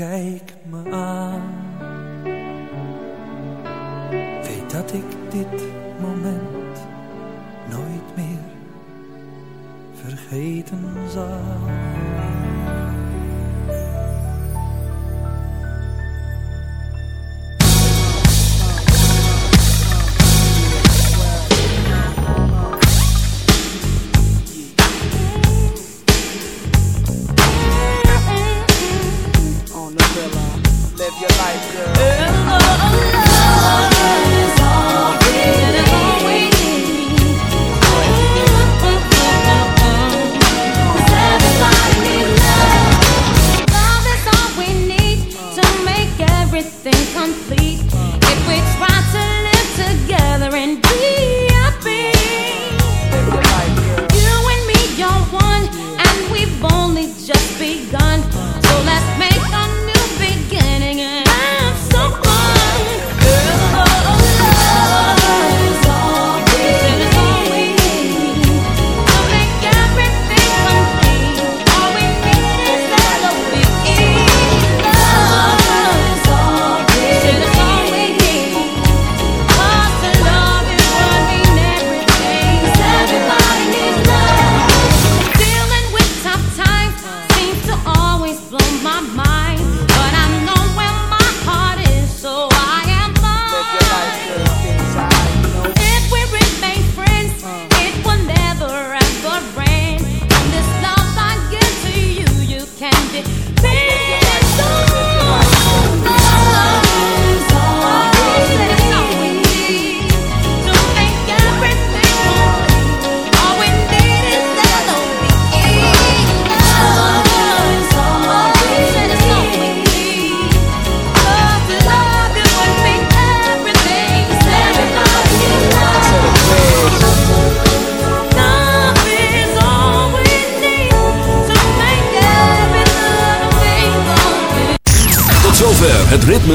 Kijk me aan. Weet dat ik dit moment nooit meer vergeten zal.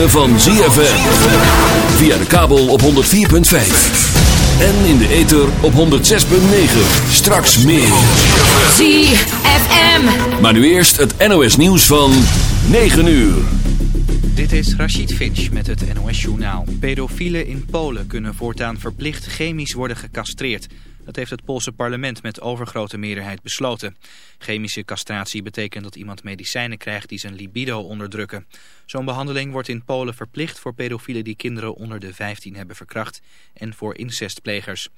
Van ZFM. Via de kabel op 104.5. En in de ether op 106.9. Straks meer. ZFM. Maar nu eerst het NOS nieuws van 9 uur. Dit is Rachid Finch met het NOS journaal. Pedofielen in Polen kunnen voortaan verplicht chemisch worden gecastreerd... Dat heeft het Poolse parlement met overgrote meerderheid besloten. Chemische castratie betekent dat iemand medicijnen krijgt die zijn libido onderdrukken. Zo'n behandeling wordt in Polen verplicht voor pedofielen die kinderen onder de 15 hebben verkracht en voor incestplegers.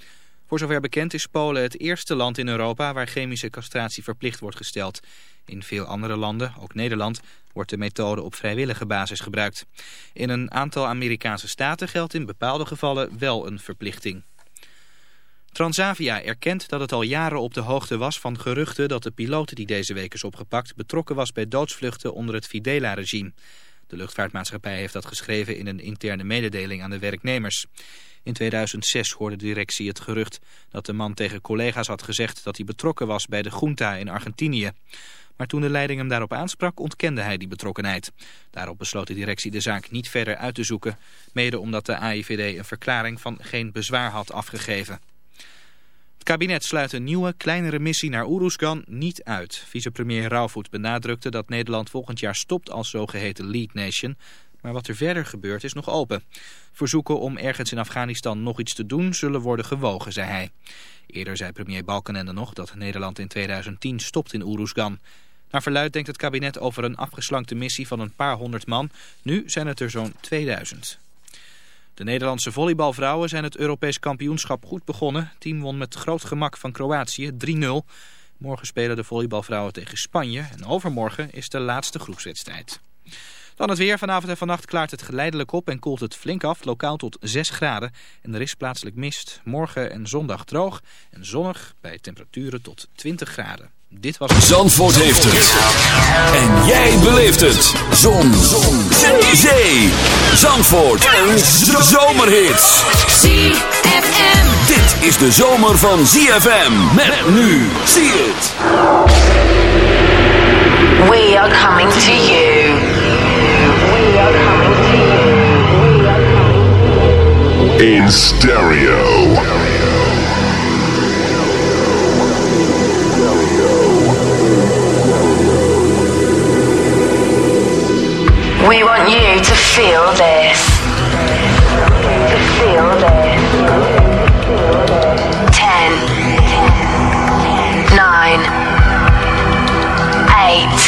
Voor zover bekend is Polen het eerste land in Europa waar chemische castratie verplicht wordt gesteld. In veel andere landen, ook Nederland, wordt de methode op vrijwillige basis gebruikt. In een aantal Amerikaanse staten geldt in bepaalde gevallen wel een verplichting. Transavia erkent dat het al jaren op de hoogte was van geruchten dat de piloot die deze week is opgepakt betrokken was bij doodsvluchten onder het Fidela-regime. De luchtvaartmaatschappij heeft dat geschreven in een interne mededeling aan de werknemers. In 2006 hoorde de directie het gerucht dat de man tegen collega's had gezegd dat hij betrokken was bij de junta in Argentinië. Maar toen de leiding hem daarop aansprak ontkende hij die betrokkenheid. Daarop besloot de directie de zaak niet verder uit te zoeken, mede omdat de AIVD een verklaring van geen bezwaar had afgegeven kabinet sluit een nieuwe, kleinere missie naar Oeroesgan niet uit. Vicepremier Rauwvoet benadrukte dat Nederland volgend jaar stopt als zogeheten lead nation. Maar wat er verder gebeurt is nog open. Verzoeken om ergens in Afghanistan nog iets te doen zullen worden gewogen, zei hij. Eerder zei premier Balkenende nog dat Nederland in 2010 stopt in Oeroesgan. Naar verluid denkt het kabinet over een afgeslankte missie van een paar honderd man. Nu zijn het er zo'n 2000. De Nederlandse volleybalvrouwen zijn het Europees kampioenschap goed begonnen. Team won met groot gemak van Kroatië 3-0. Morgen spelen de volleybalvrouwen tegen Spanje. En overmorgen is de laatste groepswedstrijd. Dan het weer. Vanavond en vannacht klaart het geleidelijk op en koelt het flink af. Lokaal tot 6 graden. En er is plaatselijk mist. Morgen en zondag droog en zonnig bij temperaturen tot 20 graden. Dit was... Zandvoort heeft het. En jij beleeft het. Zon. Zon. Zee. Zandvoort. Een zomerhit. ZFM. Dit is de zomer van ZFM. Met nu. Zie het. We are coming to you. We are coming to you. In stereo. We want you to feel this. To feel this. Ten. Nine. Eight.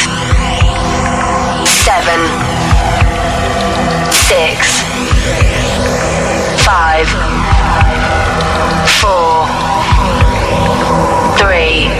Seven. Six. Five. Four. Three.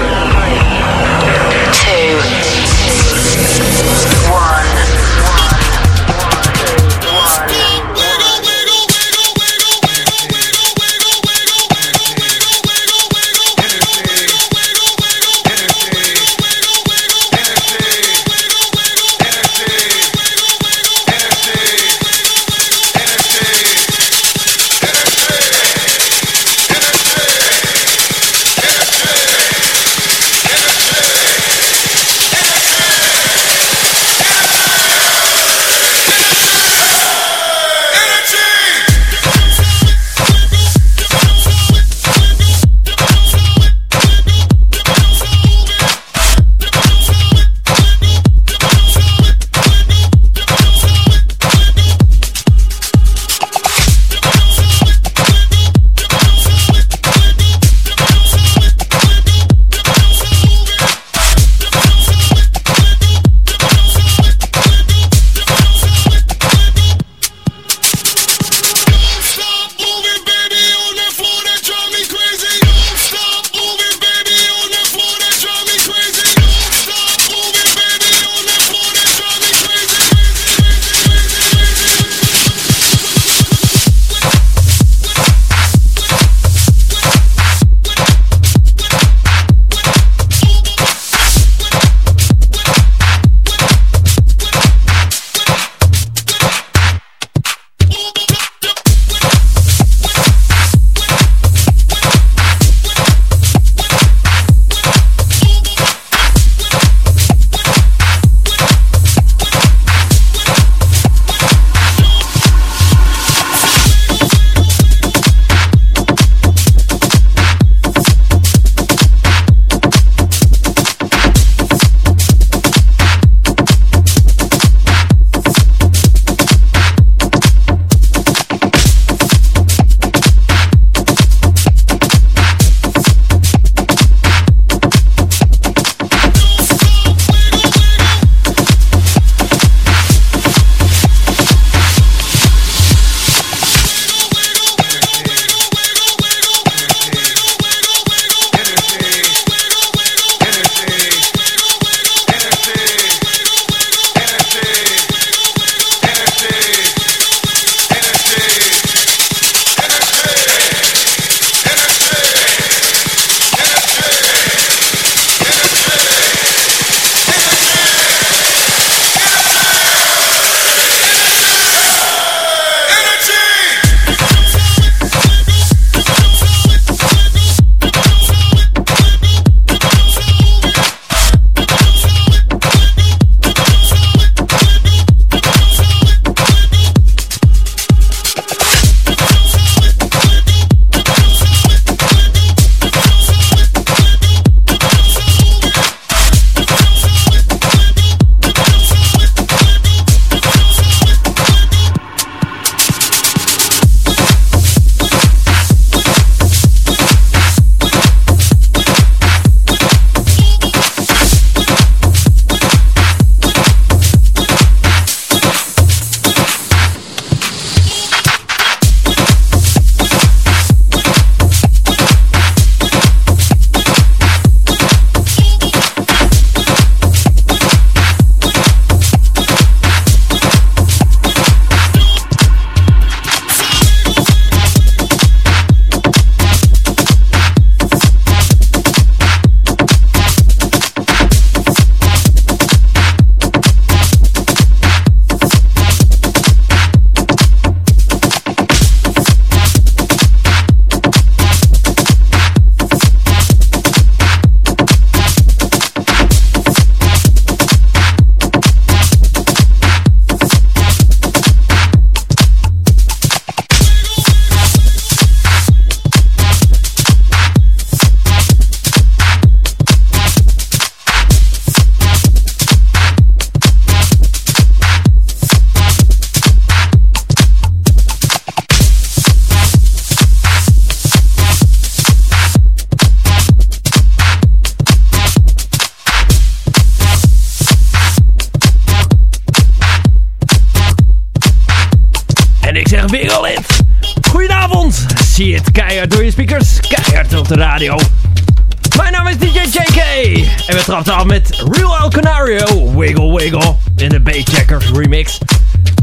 Trappen af met Real El Canario, Wiggle Wiggle, in de Baycheckers remix.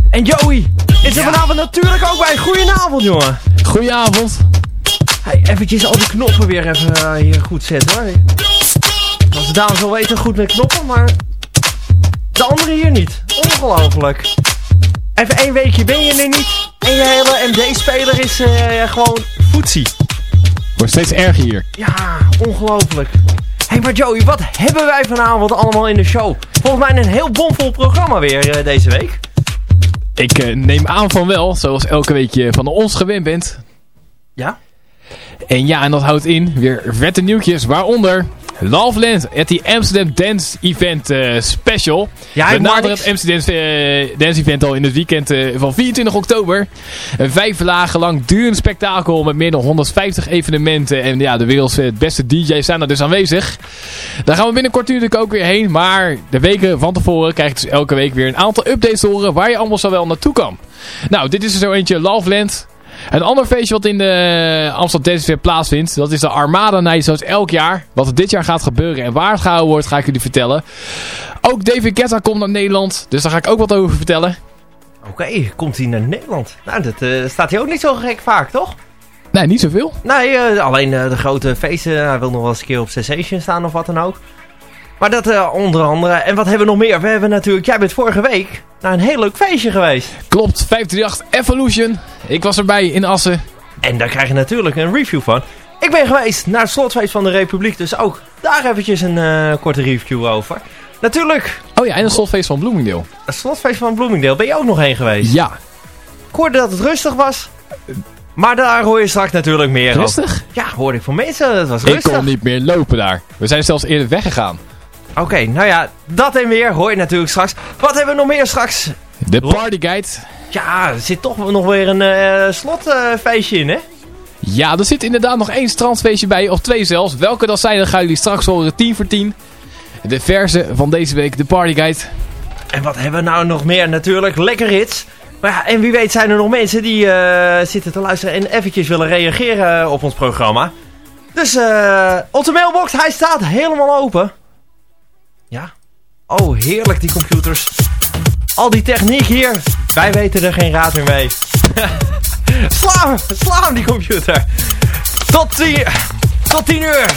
En Joey is er vanavond natuurlijk ook bij. Goedenavond, jongen. Goedenavond. Hey, eventjes al die knoppen weer even uh, hier goed zetten, hoor. Als de dames wel weten, goed met knoppen, maar de andere hier niet. Ongelooflijk. Even één weekje ben je er niet. En je hele MD-speler is uh, gewoon voetsie. Wordt steeds erger hier. Ja, ongelooflijk. Hé, hey, maar Joey, wat hebben wij vanavond allemaal in de show? Volgens mij een heel bomvol programma weer uh, deze week. Ik uh, neem aan van wel, zoals elke week je van ons gewend bent. Ja? En ja, en dat houdt in weer vette nieuwtjes, waaronder Loveland at the Amsterdam Dance Event uh, Special. Ja, We naderen het Amsterdam uh, Dance Event al in het weekend uh, van 24 oktober. Een vijf dagen lang durend spektakel met meer dan 150 evenementen. En ja, de werelds beste DJ's zijn er dus aanwezig. Daar gaan we binnenkort natuurlijk ook weer heen. Maar de weken van tevoren krijg je dus elke week weer een aantal updates te horen waar je allemaal zo wel naartoe kan. Nou, dit is er zo eentje Loveland. Een ander feestje wat in de Amsterdam Dance weer plaatsvindt, dat is de Armada Night zoals elk jaar. Wat er dit jaar gaat gebeuren en waar het gehouden wordt, ga ik jullie vertellen. Ook David Guetta komt naar Nederland, dus daar ga ik ook wat over vertellen. Oké, okay, komt hij naar Nederland? Nou, dat uh, staat hij ook niet zo gek vaak, toch? Nee, niet zoveel. Nee, uh, alleen uh, de grote feesten. Hij wil nog wel eens een keer op Sensation staan of wat dan ook. Maar dat uh, onder andere. En wat hebben we nog meer? We hebben natuurlijk, jij bent vorige week naar een heel leuk feestje geweest. Klopt, 538 Evolution. Ik was erbij in Assen. En daar krijg je natuurlijk een review van. Ik ben geweest naar het slotfeest van de Republiek, dus ook daar eventjes een uh, korte review over. Natuurlijk. Oh ja, en het slotfeest van Bloomingdale. Het slotfeest van Bloomingdale, ben je ook nog heen geweest? Ja. Ik hoorde dat het rustig was. Maar daar hoor je straks natuurlijk meer Rustig? Over. Ja, hoorde ik van mensen. Het was rustig. Ik kon niet meer lopen daar. We zijn zelfs eerder weggegaan. Oké, okay, nou ja, dat en meer hoor je natuurlijk straks. Wat hebben we nog meer straks? De partyguide. Ja, er zit toch nog weer een uh, slotfeestje uh, in, hè? Ja, er zit inderdaad nog één strandfeestje bij, of twee zelfs. Welke dat zijn, dan gaan jullie straks horen 10 voor 10. De verse van deze week, de partyguide. En wat hebben we nou nog meer? Natuurlijk, lekker hits. Maar ja, en wie weet zijn er nog mensen die uh, zitten te luisteren en eventjes willen reageren op ons programma. Dus uh, onze mailbox, hij staat helemaal open. Oh, heerlijk die computers. Al die techniek hier. Wij weten er geen raad meer mee. sla hem, sla hem die computer. Tot 10, tot 10 uur.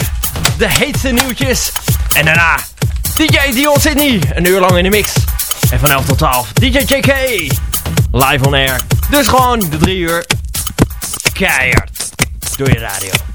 De heetste nieuwtjes. En daarna DJ Dion Sydney. Een uur lang in de mix. En van 11 tot 12 DJ JK. Live on air. Dus gewoon de 3 uur. Keihard. Door je radio.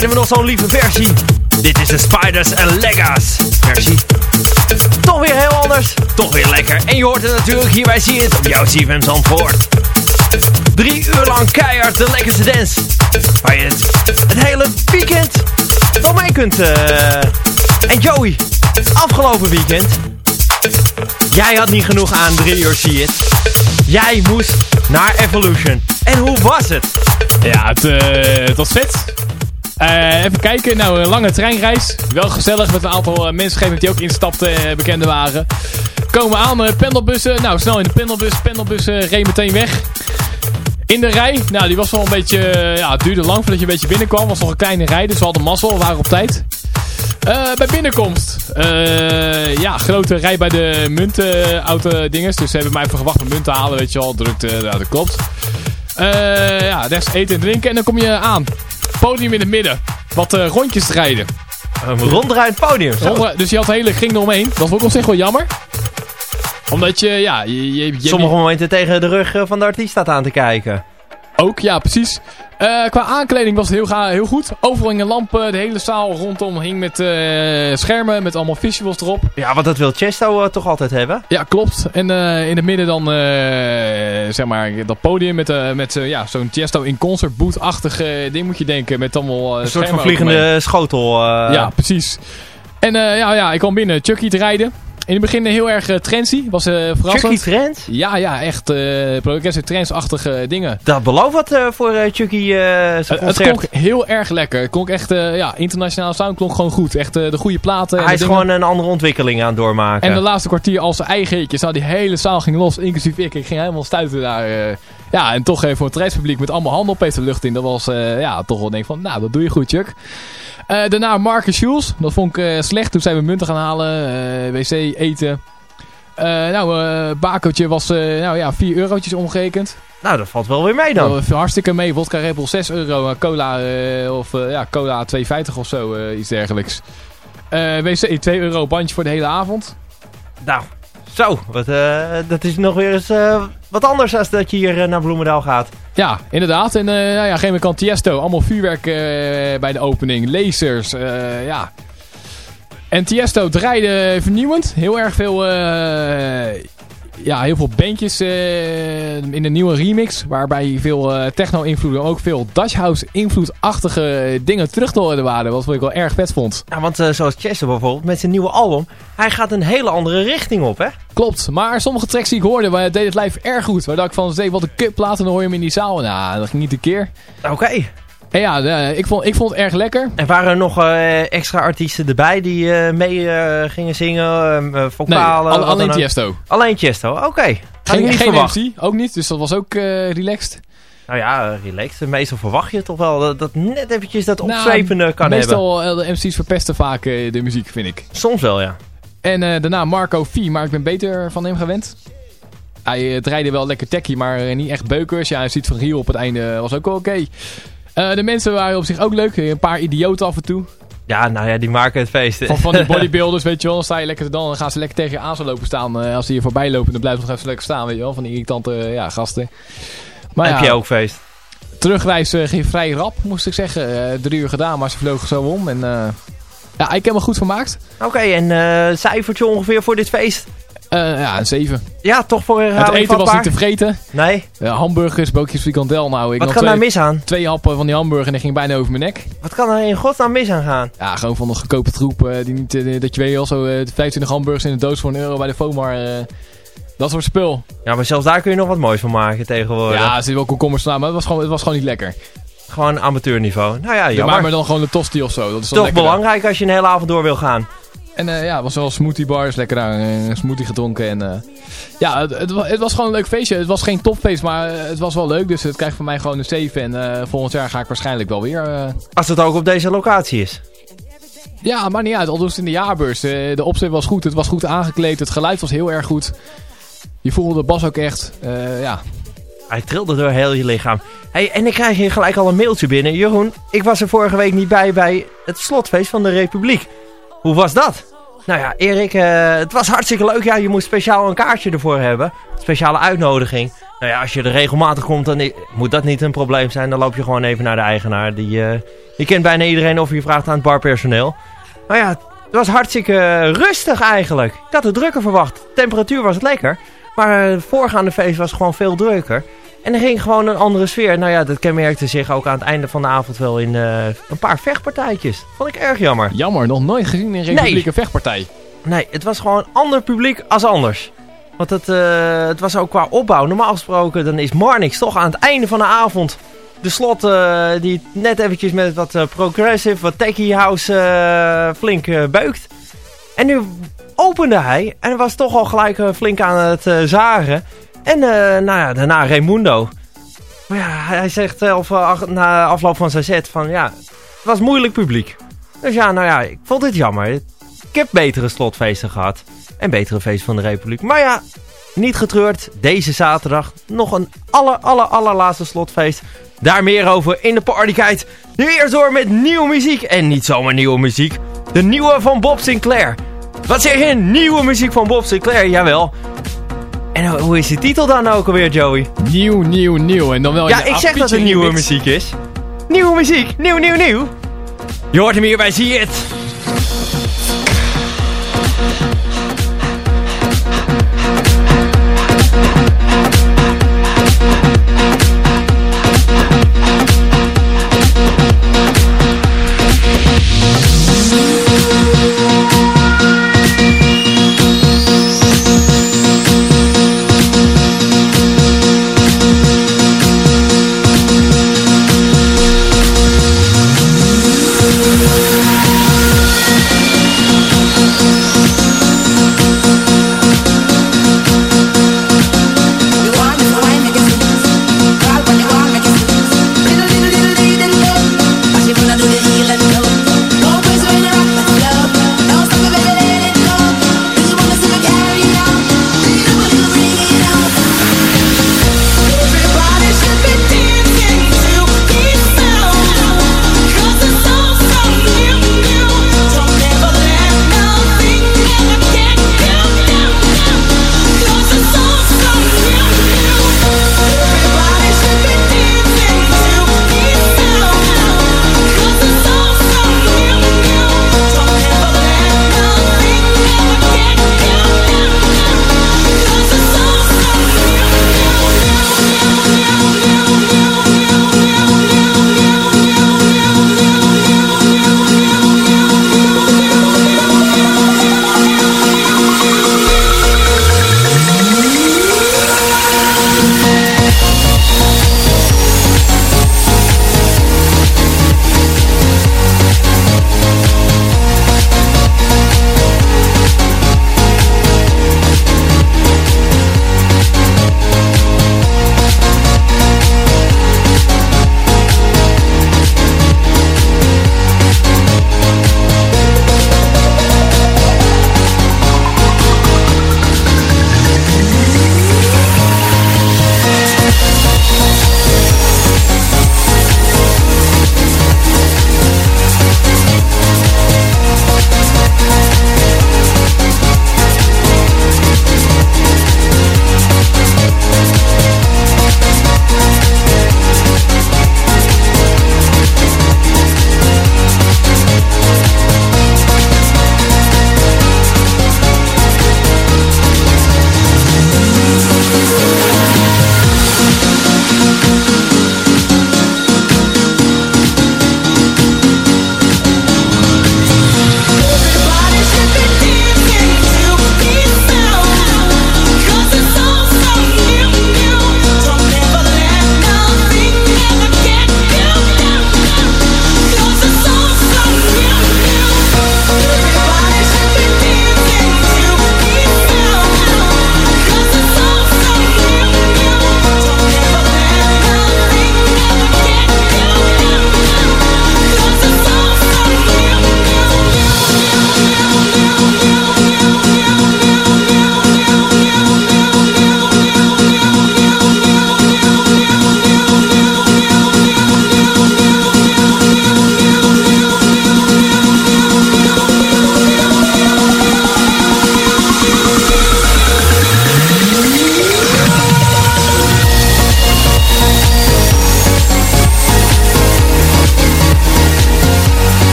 Draaiden we nog zo'n lieve versie. Dit is de Spiders and Legas versie. Toch weer heel anders. Toch weer lekker. En je hoort het natuurlijk hier bij het op jouw CFM Zandvoort. Drie uur lang keihard de lekkerste dance. Waar je het, hele weekend wel mee kunt. eh. En Joey, afgelopen weekend. Jij had niet genoeg aan drie uur zie het. Jij moest naar Evolution. En hoe was het? Ja, het, eh, het was vet. Eh, even kijken, nou een lange treinreis. Wel gezellig met een aantal uh, mensen die ook instapten, uh, bekende waren. Komen aan, pendelbussen. Nou, snel in de pendelbus. Pendelbus reed meteen weg. In de rij, nou die was wel een beetje, ja duurde lang voordat je een beetje binnenkwam. was nog een kleine rij, dus we hadden mazzel, we waren op tijd. bij binnenkomst, ja, grote rij bij de muntauto dinges. Dus ze hebben mij even gewacht om munten te halen, weet je wel. Drukte, ja, dat klopt. Ja, rechts eten en drinken en dan kom je aan podium in het midden. Wat uh, rondjes te rijden. Een ronddraaiend podium. Rondra dus je had de hele kring eromheen. Dat vond ik op zich wel jammer. Omdat je, ja... Je, je, je Sommige momenten tegen de rug van de artiest staat aan te kijken. Ook, ja, precies. Uh, qua aankleding was het heel, heel goed. Overal hingen lampen, de hele zaal rondom hing met uh, schermen, met allemaal visuals erop. Ja, want dat wil Chesto uh, toch altijd hebben? Ja, klopt. En in het midden dan, zeg maar, dat podium met, met ja, zo'n Chesto in concert boot-achtig ding moet je denken. Met allemaal Een soort van vliegende schotel. Ja, precies. En ja, ja, ik kwam binnen Chucky te rijden. In het begin heel erg uh, trendy. Was uh, verrassend. Chucky Trends? Ja, ja, echt uh, trendsachtige dingen. Dat belooft wat voor Chucky. Het klonk heel erg lekker. Het klonk echt, ja, internationaal sound klonk gewoon goed. Echt de goede platen. Hij is dingen. gewoon een andere ontwikkeling aan het doormaken. En de laatste kwartier al zijn eigen hitjes. Nou, die hele zaal ging los, inclusief ik. Ik ging helemaal stuiten daar. ja, en toch even voor het reispubliek met allemaal handen opeens de lucht in. Dat was, ja, toch wel denk van, nou, dat doe je goed, Chuck. Uh, daarna Marcus Schulz. Dat vond ik uh, slecht. Toen zijn we munten gaan halen. Uh, wc, eten. nou, bakootje was nou, ja, 4 eurotjes omgerekend. Nou, dat valt wel weer mee dan. hartstikke mee. Vodka Red Bull 6 euro. Cola, of ja, cola 2,50 of zo. iets dergelijks. wc 2 euro. Bandje voor de hele avond. Nou, zo. Wat, dat is nog weer eens wat anders als dat je hier naar Bloemendaal gaat. Ja, inderdaad. En nou ja, geen kant Tiesto. Allemaal vuurwerk bij de opening. Lasers, ja. En Tiesto draaide vernieuwend. Heel erg veel, ja, heel veel bandjes in een nieuwe remix. Waarbij veel techno-invloeden, ook veel Dutch House invloedachtige dingen terug te horen waren. Wat ik wel erg vet vond. Ja, want zoals Chester bijvoorbeeld met zijn nieuwe album. Hij gaat een hele andere richting op, hè? Klopt, maar sommige tracks die ik hoorde, deed het live erg goed. Waar ik van, zei, wat een kutplaat, en dan hoor je hem in die zaal. Nou, dat ging niet een keer. Oké. Okay. En ja, ik, vond, ik vond het erg lekker. En waren er nog uh, extra artiesten erbij die uh, mee gingen zingen, vocalen? Nee, al, alleen Tiesto. Alleen Tiesto, oké. Okay. Geen, niet geen MC, ook niet, dus dat was ook relaxed. Nou ja, relaxed. Meestal verwacht je toch wel dat, dat net eventjes dat opzwepende nou, kan meestal, hebben. Meestal, de MC's verpesten vaak de muziek, vind ik. Soms wel, ja. En daarna Marco V, maar ik ben beter van hem gewend. Hij rijden wel lekker techie, maar niet echt beukers. Ja, hij ziet van Rio op het einde was ook wel oké. Okay. Uh, de mensen waren op zich ook leuk. Een paar idioten af en toe. Ja, nou ja, die maken het feest. Van, van die bodybuilders, weet je wel. Dan sta je lekker dan, dan gaan ze lekker tegen je aan zo lopen staan. als ze hier voorbij lopen, dan blijven ze nog even lekker staan, weet je wel. Van die irritante ja, gasten. Maar Heb ja, je ook feest? Terugreis ging vrij rap, moest ik zeggen. drie uur gedaan, maar ze vlogen zo om. En ja, ik heb me goed vermaakt. Oké, okay, en cijfertje ongeveer voor dit feest? Uh, ja, een 7. Ja, toch voor Het eten was niet te vreten. Nee? Uh, hamburgers, bookjes frikandel. Nou, ik Wat kan daar mis aan? Twee happen van die hamburger en die ging bijna over mijn nek. Wat kan er in godsnaam mis aan gaan? Ja, gewoon van een goedkope troep. Uh, die niet, dat je weet al zo 25 hamburgers in een doos voor een euro bij de FOMAR. dat soort spul. Ja, maar zelfs daar kun je nog wat moois van maken tegenwoordig. Ja, er zit wel komkommers maar het was, gewoon, het was gewoon niet lekker. Gewoon amateurniveau. Nou ja, jammer. Ja, maar, dan gewoon een tosti of zo. Dat is Toch belangrijk als je een hele avond door wil gaan. En uh, ja, het was wel smoothie bar. Is lekker daar een smoothie gedronken. En uh, ja, het, het, het, was gewoon een leuk feestje. Het was geen topfeest, maar het was wel leuk. Dus het krijgt van mij gewoon een 7. En uh, volgend jaar ga ik waarschijnlijk wel weer. Als het ook op deze locatie is. Ja, maar niet uit. Al dus in de jaarbeurs. de opzet was goed. Het was goed aangekleed. Het geluid was heel erg goed. Je voelde de bas ook echt. ja, hij trilde door heel je lichaam. Hey, en ik krijg hier gelijk al een mailtje binnen. Jeroen, ik was er vorige week niet bij bij het slotfeest van de Republiek. Hoe was dat? Nou ja, Erik, uh, het was hartstikke leuk. Ja, je moest speciaal een kaartje ervoor hebben. Speciale uitnodiging. Nou ja, als je er regelmatig komt, dan moet dat niet een probleem zijn. Dan loop je gewoon even naar de eigenaar. Die, eh, die kent bijna iedereen of je vraagt aan het barpersoneel. Maar ja, het was hartstikke eh, rustig eigenlijk. Ik had het drukker verwacht. De temperatuur was lekker. Maar eh, het voorgaande feest was gewoon veel drukker. En er ging gewoon een andere sfeer. Nou ja, dat kenmerkte zich ook aan het einde van de avond wel in eh, een paar vechtpartijtjes. Vond ik erg jammer. Jammer, nog nooit gezien in een vechtpartij. Nee, het was gewoon ander publiek als anders. Want het, eh, het was ook qua opbouw. Normaal gesproken dan is Marnix toch aan het einde van de avond... de slot eh, die net eventjes met wat progressive, wat techie house flink beukt. En nu opende hij en was toch al gelijk flink aan het zagen. En eh, nou ja, daarna Raimundo. Maar ja, hij zegt zelf eh, ach- na afloop van zijn set van ja, het was moeilijk publiek. Dus ja, nou ja, ik vond dit jammer. Ik heb betere slotfeesten gehad. En betere feesten van de Republiek. Maar ja, niet getreurd. Deze zaterdag nog een aller, aller, allerlaatste slotfeest. Daar meer over in de partykite. Nu eerst door met nieuwe muziek. En niet zomaar nieuwe muziek. De nieuwe van Bob Sinclair. Wat zeg je? Nieuwe muziek van Bob Sinclair? Jawel. En ho- hoe is die titel dan ook alweer, Joey? Nieuw, nieuw, nieuw. En dan wel in Ja, de ik zeg dat het nieuwe muziek is. Nieuwe muziek. Nieuw, nieuw, nieuw. Je hoort hem hier bij Zie het.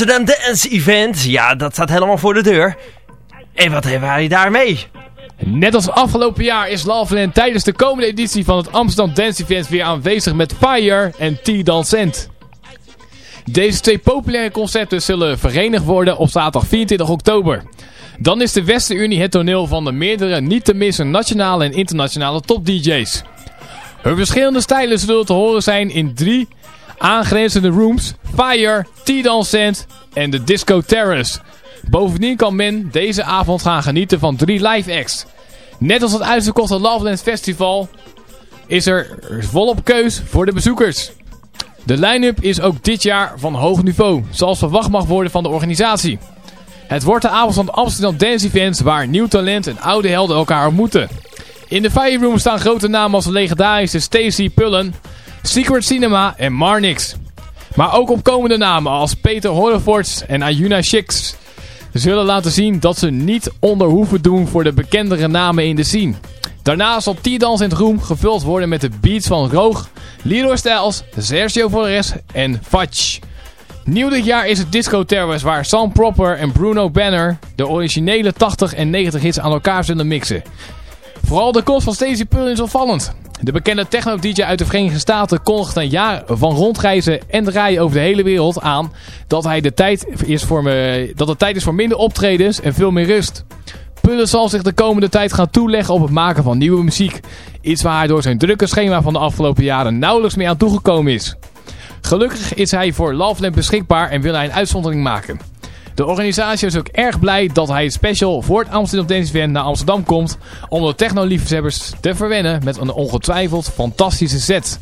Amsterdam Dance Event. Ja, dat staat helemaal voor de deur. En wat hebben wij daarmee? Net als afgelopen jaar is Loveland tijdens de komende editie van het Amsterdam Dance Event weer aanwezig met Fire en T-Dancent. Deze twee populaire concepten zullen verenigd worden op zaterdag 24 oktober. Dan is de Westerunie het toneel van de meerdere niet te missen nationale en internationale top-dj's. Hun verschillende stijlen zullen te horen zijn in drie aangrenzende rooms, Fire, T-Dancent en de Disco Terrace. Bovendien kan men deze avond gaan genieten van drie live acts. Net als het uitverkochte Loveland Festival is er volop keus voor de bezoekers. De line-up is ook dit jaar van hoog niveau, zoals verwacht mag worden van de organisatie. Het wordt de avond van Amsterdam Dance Events waar nieuw talent en oude helden elkaar ontmoeten. In de Fire Room staan grote namen als de legendarische Stacy Pullen, Secret Cinema en Marnix. Maar ook opkomende namen als Peter Horreforts en Ayuna Shix zullen laten zien dat ze niet onder hoeven doen voor de bekendere namen in de scene. Daarna zal T-Dance in het room gevuld worden met de beats van Roog, Leroy Styles, Sergio Flores en Fudge. Nieuw dit jaar is het Disco Terrorist waar Sam Proper en Bruno Banner de originele 80 en 90 hits aan elkaar zullen mixen. Vooral de komst van Stacey Pull is opvallend. De bekende techno-dj uit de Verenigde Staten kondigt een jaar van rondreizen en draaien over de hele wereld aan dat, hij de tijd is voor me, dat het tijd is voor minder optredens en veel meer rust. Pullen zal zich de komende tijd gaan toeleggen op het maken van nieuwe muziek. Iets waar hij door zijn drukke schema van de afgelopen jaren nauwelijks meer aan toegekomen is. Gelukkig is hij voor Loveland beschikbaar en wil hij een uitzondering maken. De organisatie is ook erg blij dat hij special voor het Amsterdam Dance Event naar Amsterdam komt om de techno-liefhebbers te verwennen met een ongetwijfeld fantastische set.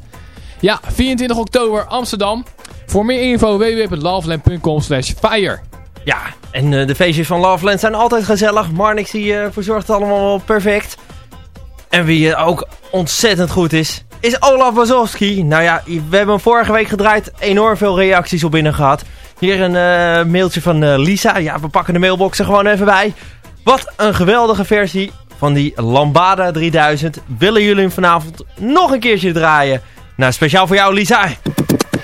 Ja, 24 oktober Amsterdam. Voor meer info www.loveland.com fire. Ja, en uh, de feestjes van Loveland zijn altijd gezellig. Marnix die uh, verzorgt het allemaal perfect. En wie uh, ook ontzettend goed is, is Olaf Wazowski. Nou ja, we hebben hem vorige week gedraaid. Enorm veel reacties op binnen gehad. Hier een uh, mailtje van uh, Lisa. Ja, we pakken de mailbox er gewoon even bij. Wat een geweldige versie van die Lambada 3000. Willen jullie hem vanavond nog een keertje draaien? Nou, speciaal voor jou Lisa.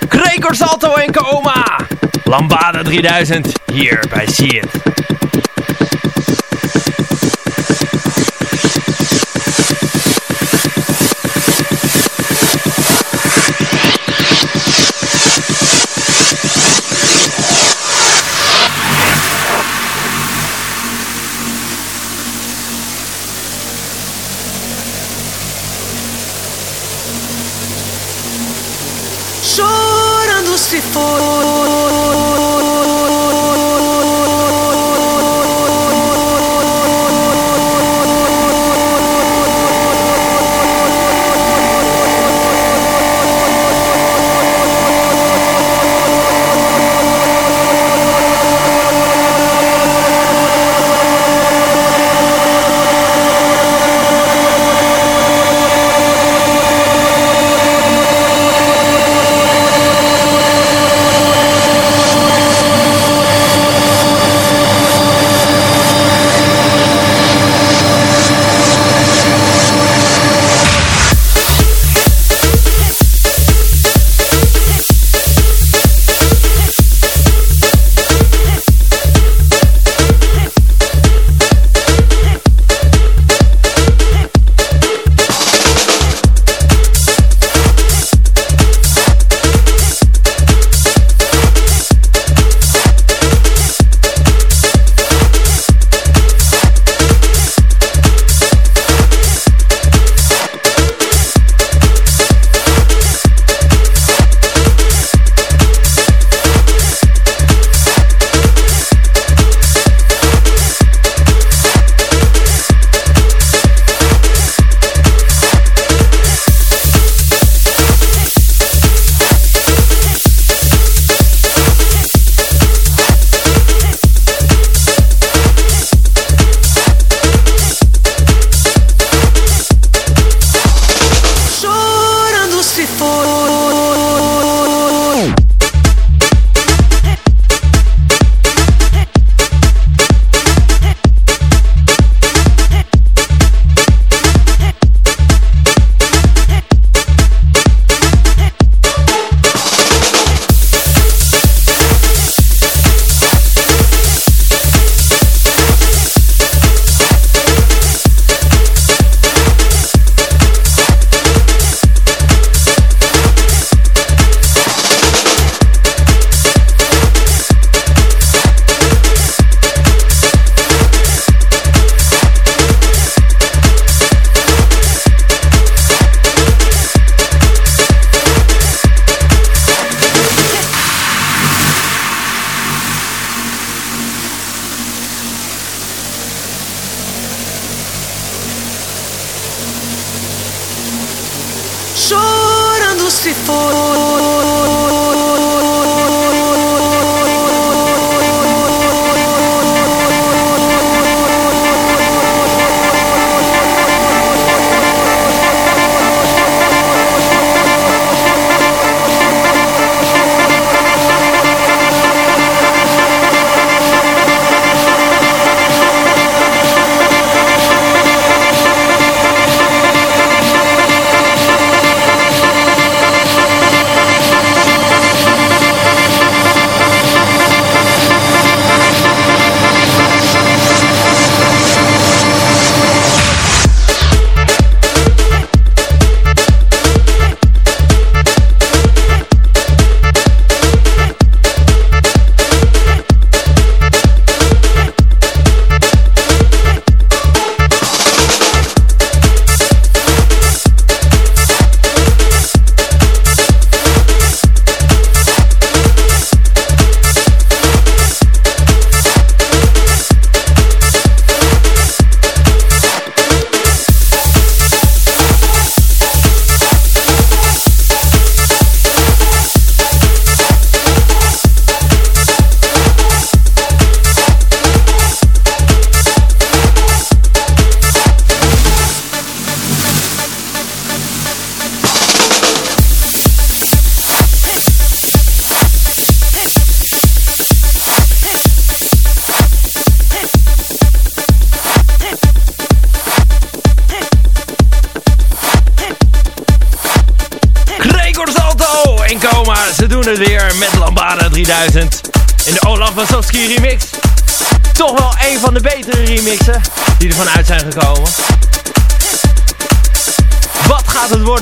Gregor Salto en Coma. Lambada 3000 hier bij See It.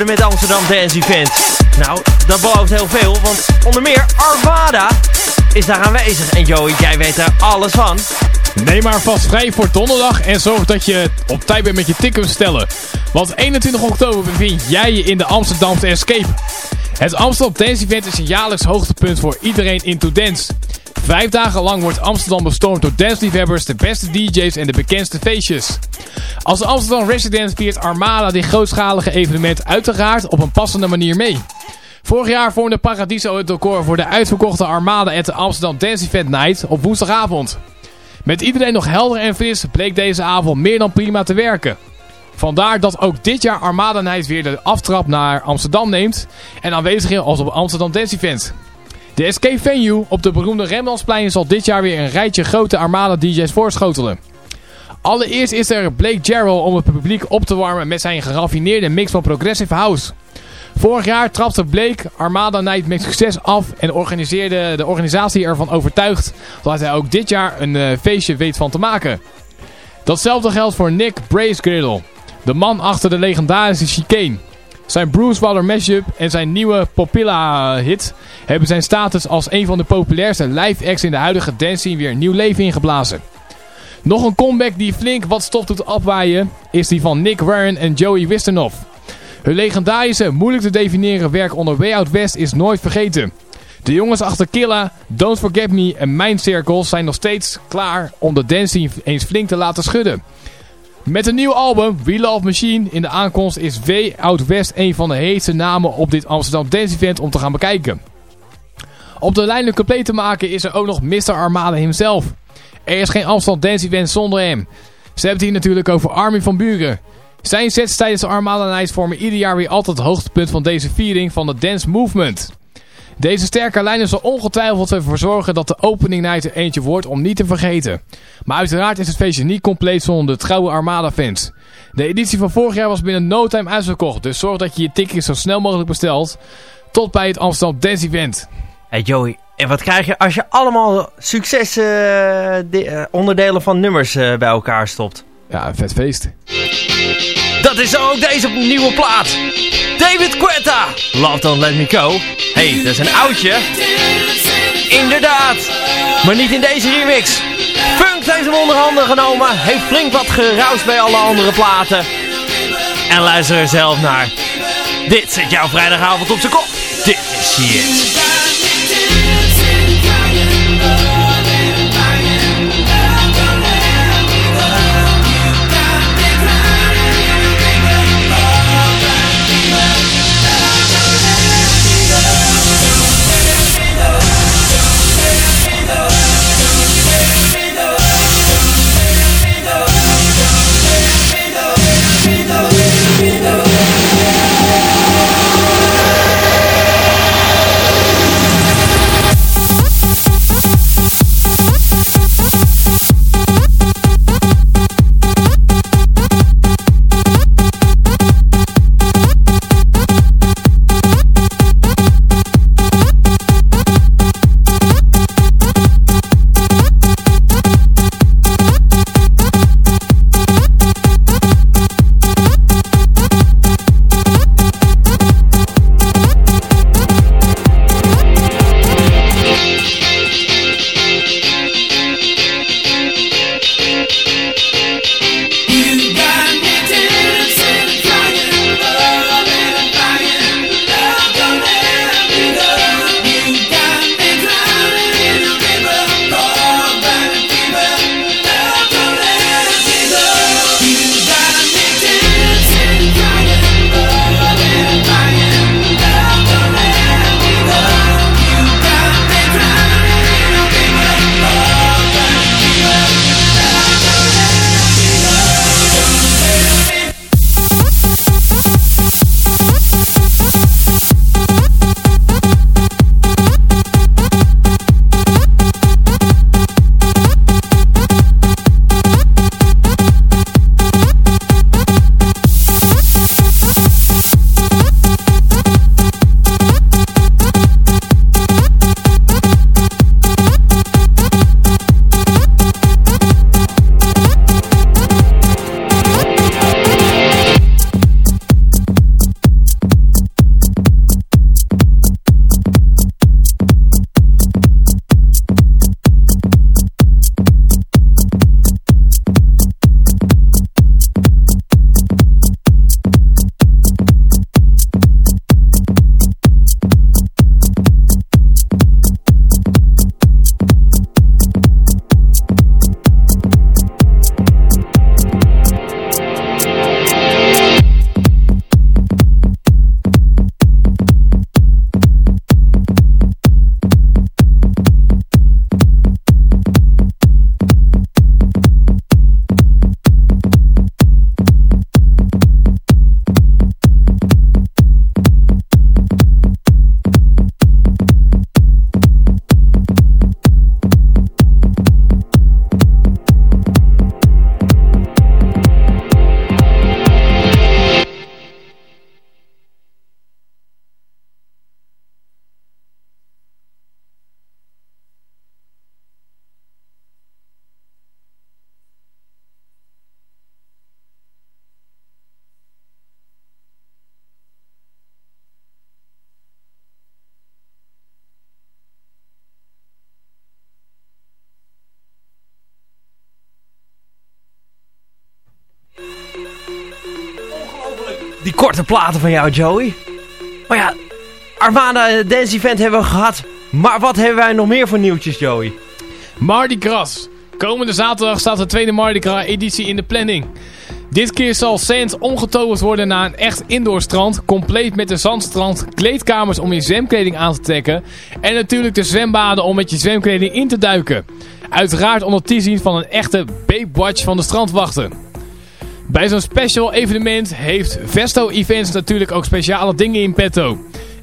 Met Amsterdam Dance Event? Nou, dat belooft heel veel, want onder meer Arvada is daar aanwezig. En Joey, jij weet er alles van. Neem maar vast vrij voor donderdag en zorg dat je op tijd bent met je tickets stellen. Want 21 oktober bevind jij je in de Amsterdamse Escape. Het Amsterdam Dance Event is een jaarlijks hoogtepunt voor iedereen into dance. Vijf dagen lang wordt Amsterdam bestormd door dansliefhebbers, de beste DJ's en de bekendste feestjes. Als Amsterdam Residence viert Armada dit grootschalige evenement uiteraard op een passende manier mee. Vorig jaar vormde Paradiso het decor voor de uitverkochte Armada at de Amsterdam Dance Event Night op woensdagavond. Met iedereen nog helder en fris bleek deze avond meer dan prima te werken. Vandaar dat ook dit jaar Armada Night weer de aftrap naar Amsterdam neemt en aanwezig is als op Amsterdam Dance Event. De Escape Venue op de beroemde Rembrandtsplein zal dit jaar weer een rijtje grote Armada DJ's voorschotelen. Allereerst is er Blake Jarrell om het publiek op te warmen met zijn geraffineerde mix van progressive house. Vorig jaar trapte Blake Armada Night met succes af en organiseerde de organisatie ervan overtuigd dat hij ook dit jaar een uh, feestje weet van te maken. Datzelfde geldt voor Nick Bracegirdle, de man achter de legendarische Chicane. Zijn Bruce Waller mashup en zijn nieuwe Popilla hit hebben zijn status als een van de populairste live acts in de huidige dance scene weer nieuw leven ingeblazen. Nog een comeback die flink wat stof doet afwaaien is die van Nick Warren en Joey Wisternoff. Hun legendarische, moeilijk te definiëren werk onder Way Out West is nooit vergeten. De jongens achter Killa, Don't Forget Me en Mind Circles zijn nog steeds klaar om de dance scene eens flink te laten schudden. Met een nieuw album, We Love Machine, in de aankomst is Way Out West een van de heetste namen op dit Amsterdam Dance Event om te gaan bekijken. Op de lijn compleet te maken is er ook nog Mr. Armada himself. Er is geen Amsterdam Dance Event zonder hem. Ze hebben het hier natuurlijk over Armin van Buren. Zijn sets tijdens de Armada Nights vormen ieder jaar weer altijd het hoogtepunt van deze viering van de dance movement. Deze sterke lijnen zal ongetwijfeld ervoor zorgen dat de opening night er eentje wordt om niet te vergeten. Maar uiteraard is het feestje niet compleet zonder de trouwe Armada fans. De editie van vorig jaar was binnen no time uitverkocht, dus zorg dat je je tickets zo snel mogelijk bestelt. Tot bij het Amsterdam Dance Event. Hey Joey, en wat krijg je als je allemaal succes uh, uh, onderdelen van nummers uh, bij elkaar stopt? Ja, een vet feest. Dat is ook deze nieuwe plaat. David Quetta. Love Don't Let Me Go. hey, dat is een oudje. Inderdaad. Maar niet in deze remix. Funk heeft hem onder handen genomen. Heeft flink wat geroust bij alle andere platen. En luister er zelf naar. Dit zet jouw vrijdagavond op zijn kop. Dit is shit. Korte platen van jou, Joey. Maar ja, Armada Dance Event hebben we gehad. Maar wat hebben wij nog meer voor nieuwtjes, Joey? Mardi Gras. Komende zaterdag staat de tweede Mardi Gras editie in de planning. Dit keer zal Sands omgetoverd worden naar een echt indoorstrand, compleet met een zandstrand, kleedkamers om je zwemkleding aan te trekken en natuurlijk de zwembaden om met je zwemkleding in te duiken. Uiteraard onder toezien van een echte Babe-watch van de strandwachten. Bij zo'n special evenement heeft Vesto Events natuurlijk ook speciale dingen in petto.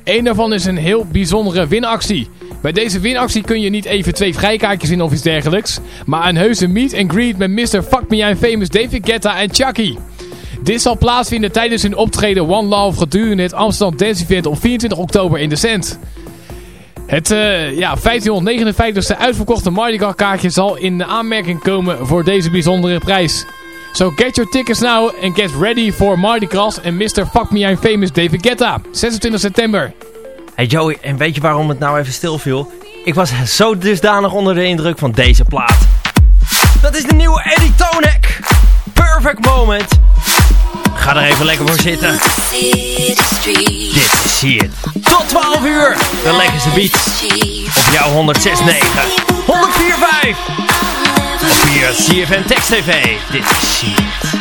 Eén daarvan is een heel bijzondere winactie. Bij deze winactie kun je niet even twee vrijkaartjes in of iets dergelijks, maar een heuse meet and greet met Mr. Fuck Me I'm Famous David Guetta en Chucky. Dit zal plaatsvinden tijdens hun optreden One Love gedurende het Amsterdam Dance Event op 24 oktober in de Cent. Het uh, ja, 1559ste uitverkochte Mardi Gras kaartje zal in aanmerking komen voor deze bijzondere prijs. So get your tickets now and get ready for Mardi Gras en Mr. Fuck Me I'm Famous David Guetta. 26 september. Hey Joey, en weet je waarom het nou even stil viel? Ik was zo dusdanig onder de indruk van deze plaat. Dat is de nieuwe Eddie Tonek. Perfect Moment. Ga er even lekker voor zitten. Dit is hier. Tot 12 uur. De lekkerste beats. Op jouw 106.9. 104.5. Via CFN Text TV. Dit is Shit.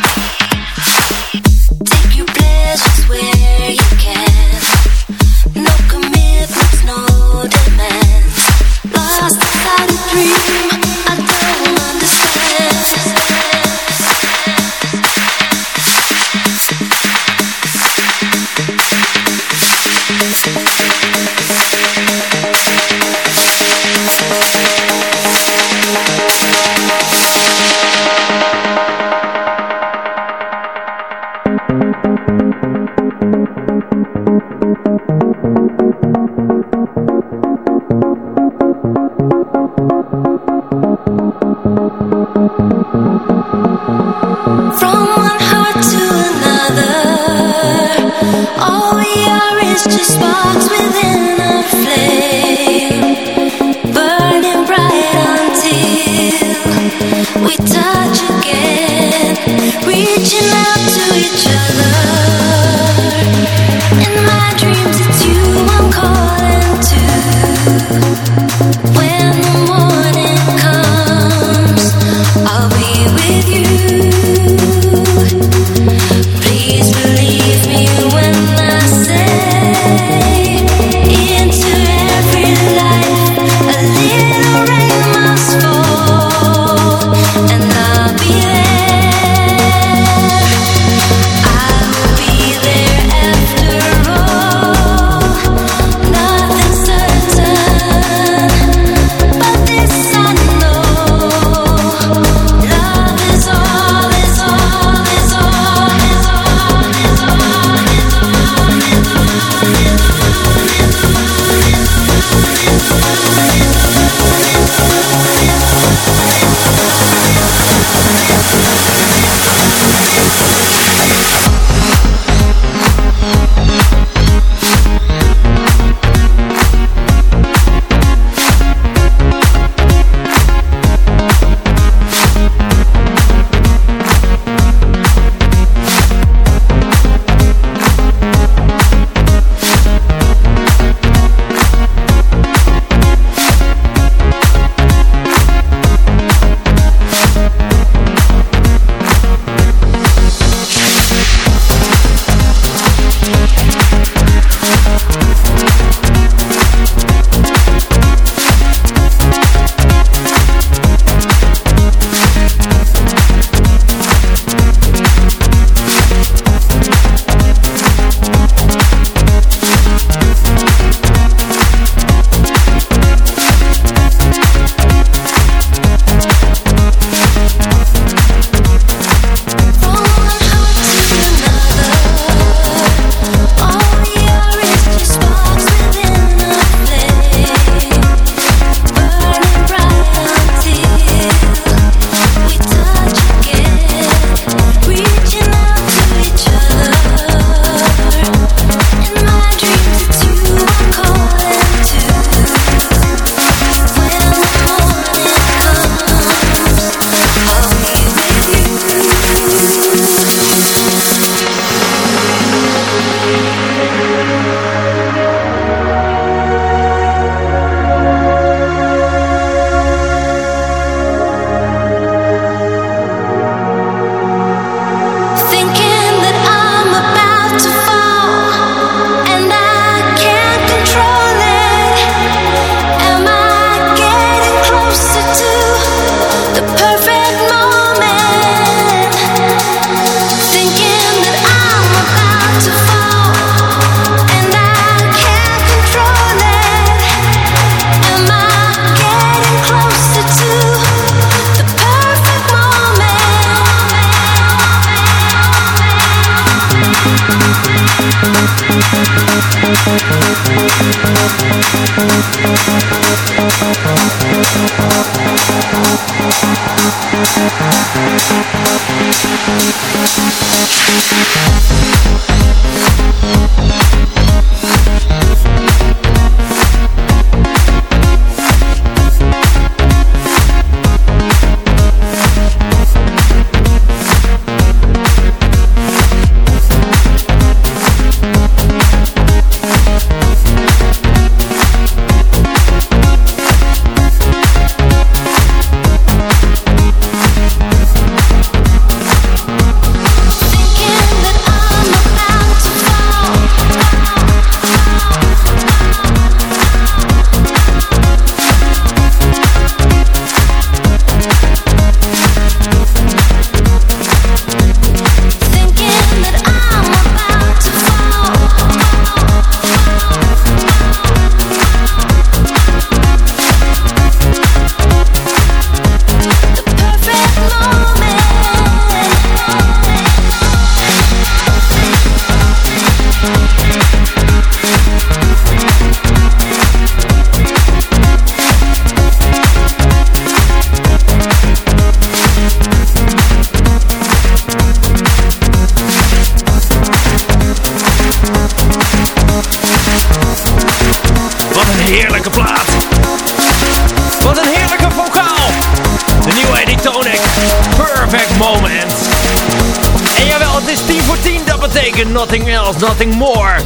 Nothing else, nothing more.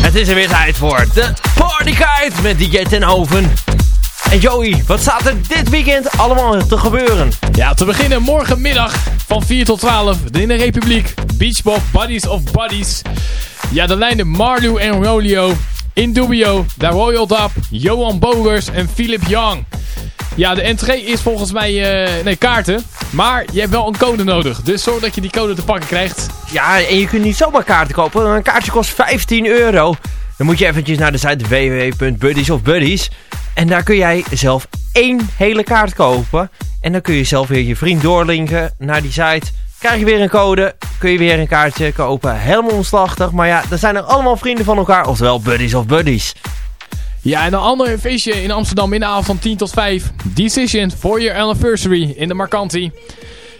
Het is er weer tijd voor. De Party Guide met DJ Tenhoven. En Joey, wat staat er dit weekend allemaal te gebeuren? Ja, te beginnen morgenmiddag van 4 tot 12 in de Republiek. Beachbop Buddies of Buddies. Ja, de lijnen Marlu en Rolio. Indubio, Da Royal Dub, Johan Bogers en Philip Young. Ja, de entree is volgens mij eh, nee, kaarten. Maar je hebt wel een code nodig. Dus zorg dat je die code te pakken krijgt. Ja, en je kunt niet zomaar kaarten kopen. Een kaartje kost 15 euro. Dan moet je eventjes naar de site www.buddies of buddies. En daar kun jij zelf één hele kaart kopen. En dan kun je zelf weer je vriend doorlinken naar die site. Krijg je weer een code, kun je weer een kaartje kopen. Helemaal omslachtig. Maar ja, dan zijn er allemaal vrienden van elkaar. Oftewel buddies of buddies. Ja, en een ander feestje in Amsterdam in de avond van 10 tot 5. Decision for your anniversary in de Marcanti.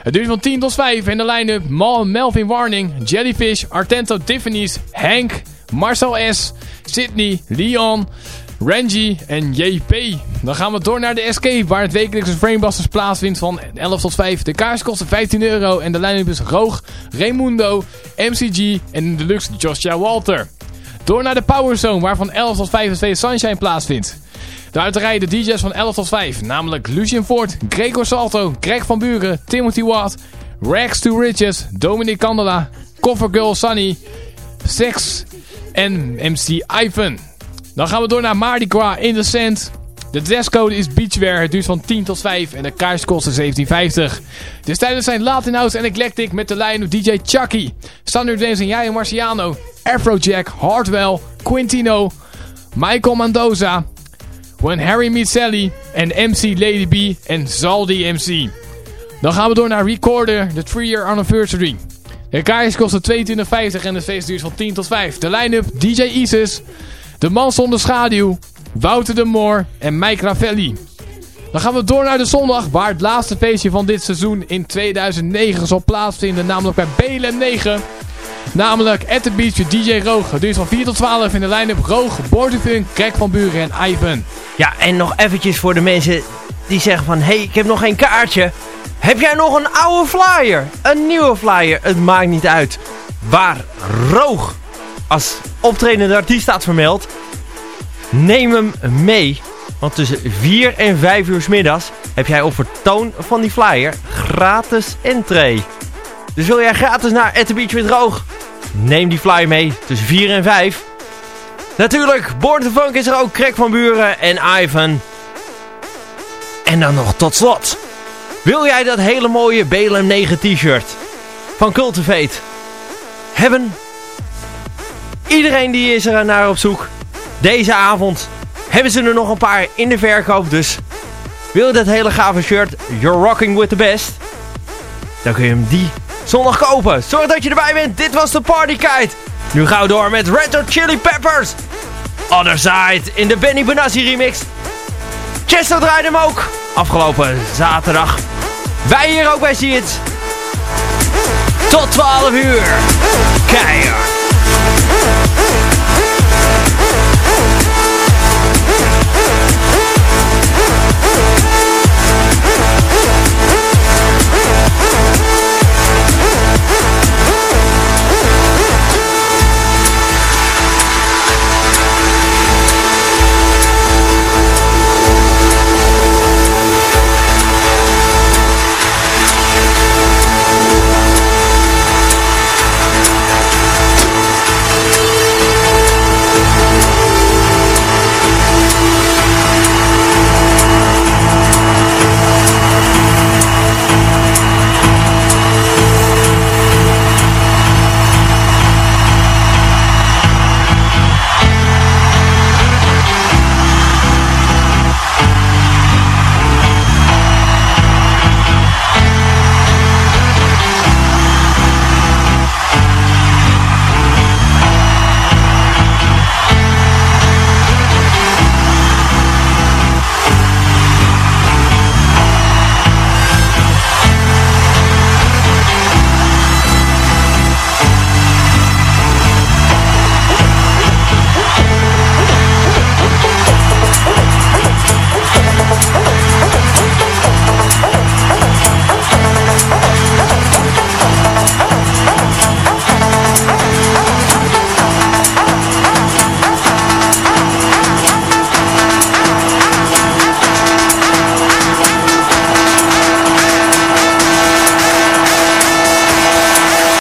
Het duurt van 10 tot 5 in de line-up Melvin Warning, Jellyfish, Artento Tiffany's, Hank, Marcel S, Sydney, Leon, Renji en JP. Dan gaan we door naar de Escape, waar het wekelijkse Framebusters plaatsvindt van 11 tot 5. De kaars kosten 15 euro en de line-up is Roog, Raimundo, MCG en Deluxe Joshua Walter. Door naar de Power Zone, waar van 11 tot 5 het feest Sunshine plaatsvindt. Daaruit rijden de DJ's van 11 tot 5, namelijk Lucien Ford, Gregor Salto, Greg van Buren, Timothy Watt, Rex to Riches, Dominic Candela, Covergirl Sunny, Sex en MC Ivan. Dan gaan we door naar Mardi Gras in the Sand. De dresscode is beachwear. Het duurt van 10 tot 5 en de kaars kost 17,50. Dus tijdens zijn Latin House en Eclectic met de lijn DJ Chucky, Standard Dance en Jij Marciano, Afrojack, Hardwell, Quintino, Michael Mendoza, When Harry Meets Sally en MC Lady B en Zaldi MC. Dan gaan we door naar Recorder, de 3-year anniversary. De kaars kosten 22,50 en de feest duurt van 10 tot 5. De line-up DJ Isis, De Man Zonder Schaduw, Wouter de Moor en Mike Ravelli. Dan gaan we door naar de zondag, waar het laatste feestje van dit seizoen in 2009 zal plaatsvinden, namelijk bij BLM 9. Namelijk at the beach with DJ Roog. Het duurt van 4 tot 12 in de line-up Roog, Borderfunk, Krek van Buren en Ivan. Ja, en nog eventjes voor de mensen die zeggen van... Hé, hey, ik heb nog geen kaartje. Heb jij nog een oude flyer? Een nieuwe flyer? Het maakt niet uit. Waar Roog als optredende artiest staat vermeld... Neem hem mee. Want tussen 4 en 5 uur 's middags heb jij op vertoon van die flyer gratis entree. Dus wil jij gratis naar At The Beach with Roog? Neem die flyer mee tussen 4 en 5. Natuurlijk, Born Funk is er ook. Krek van Buren en Ivan. En dan nog tot slot. Wil jij dat hele mooie BLM 9 t-shirt van Cultivate hebben? Iedereen die is er naar op zoek. Deze avond hebben ze er nog een paar in de verkoop. Dus wil je dat hele gave shirt, You're Rocking With The Best. Dan kun je hem die zondag kopen. Zorg dat je erbij bent. Dit was de Party Kite. Nu gaan we door met Red Hot Chili Peppers. Other Side in de Benny Benassi remix. Chesto draaide hem ook. Afgelopen zaterdag. Wij hier ook bij See. Tot 12 uur. Kijk.